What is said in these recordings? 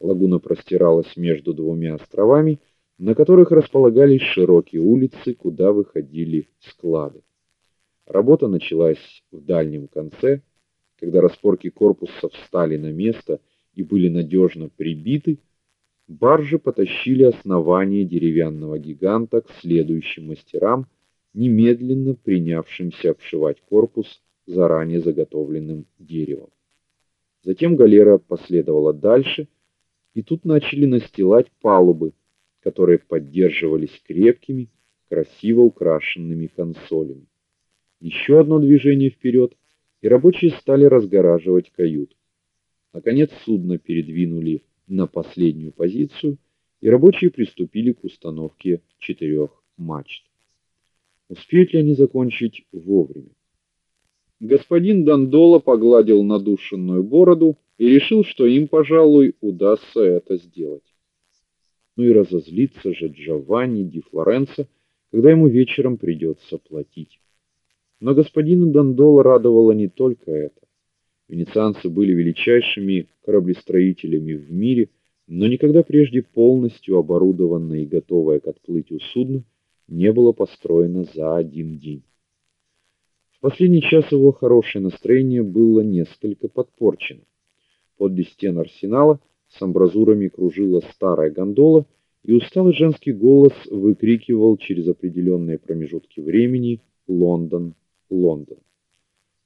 Лагуна простиралась между двумя островами, на которых располагались широкие улицы, куда выходили склады. Работа началась в дальнем конце, когда распорки корпуса встали на место и были надежно прибиты, баржи потащили основание деревянного гиганта к следующим мастерам, немедленно принявшимся обшивать корпус заранее заготовленным деревом. Затем галера последовала дальше, и тут начали настилать палубы, которые поддерживались крепкими, красиво украшенными консолями. Еще одно движение вперед, и рабочие стали разгораживать кают. Наконец судно передвинули на последнюю позицию, и рабочие приступили к установке четырех мачт. Успеют ли они закончить вовремя? Господин Дандола погладил надушенную бороду и решил, что им, пожалуй, удастся это сделать. Ну и разозлится же Джованни ди Флоренцо, когда ему вечером придется платить. Но господина Дандола радовало не только это. Венецианцы были величайшими кораблестроителями в мире, но никогда прежде полностью оборудованное и готовое к отплытию судно не было построено за один день. В последний час его хорошее настроение было несколько подпорчено. Подле стен арсенала с амбразурами кружила старая гондола, и усталый женский голос выкрикивал через определенные промежутки времени: "Лондон, Лондон".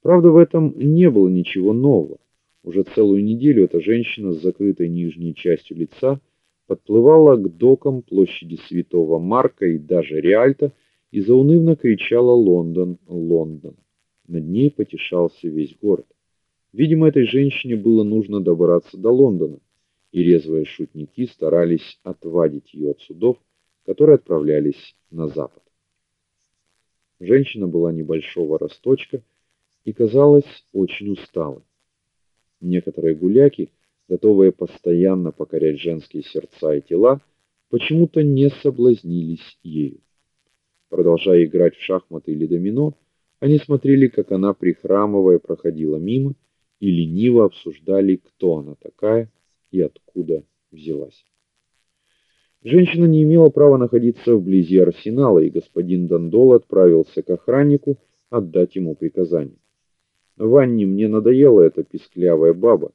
Правда, в этом не было ничего нового. Уже целую неделю эта женщина с закрытой нижней частью лица подплывала к докам площади Святого Марка и даже Риальто и заунывно кричала «Лондон, Лондон». Над ней потешался весь город. Видимо, этой женщине было нужно добраться до Лондона, и резвые шутники старались отвадить ее от судов, которые отправлялись на запад. Женщина была небольшого росточка и казалась очень усталой. Некоторые гуляки, готовые постоянно покорять женские сердца и тела, почему-то не соблазнились ею. Продолжая играть в шахматы или домино, они смотрели, как она прихрамывая проходила мимо и лениво обсуждали, кто она такая и откуда взялась. Женщина не имела права находиться вблизи арсенала, и господин Дандол отправился к охраннику отдать ему приказание. Ванне мне надоела эта писклявая баба.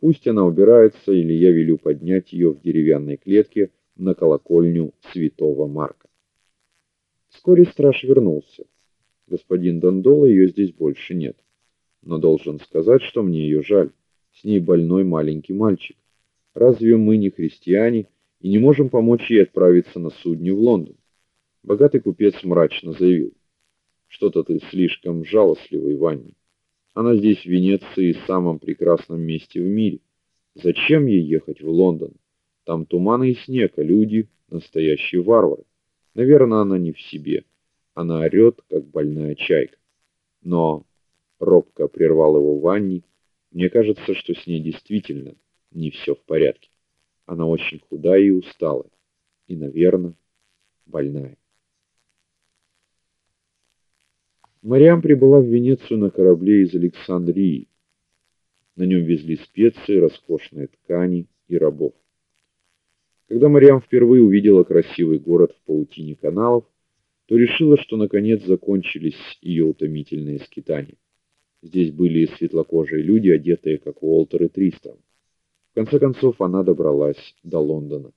Пусть она убирается, или я велю поднять ее в деревянной клетке на колокольню Святого Марка. Вскоре страж вернулся. Господин Дандола ее здесь больше нет. Но должен сказать, что мне ее жаль. С ней больной маленький мальчик. Разве мы не христиане и не можем помочь ей отправиться на судне в Лондон? Богатый купец мрачно заявил: "Что-то ты слишком жалостливый, Ванни. Она здесь в Венеции, самом прекрасном месте в мире. Зачем ей ехать в Лондон? Там туманы и снег, а люди настоящие варвары. Наверное, она не в себе. Она орет, как больная чайка. Но робко прервал его Ванни. Мне кажется, что с ней действительно не все в порядке. Она очень худая и усталая, и, наверное, больная. Мариам прибыла в Венецию на корабле из Александрии. На нем везли специи, роскошные ткани и рабов. Когда Мариам впервые увидела красивый город в паутине каналов, то решила, что наконец закончились ее утомительные скитания. Здесь были светлокожие люди, одетые как Уолтер и Тристром. В конце концов она добралась до Лондона.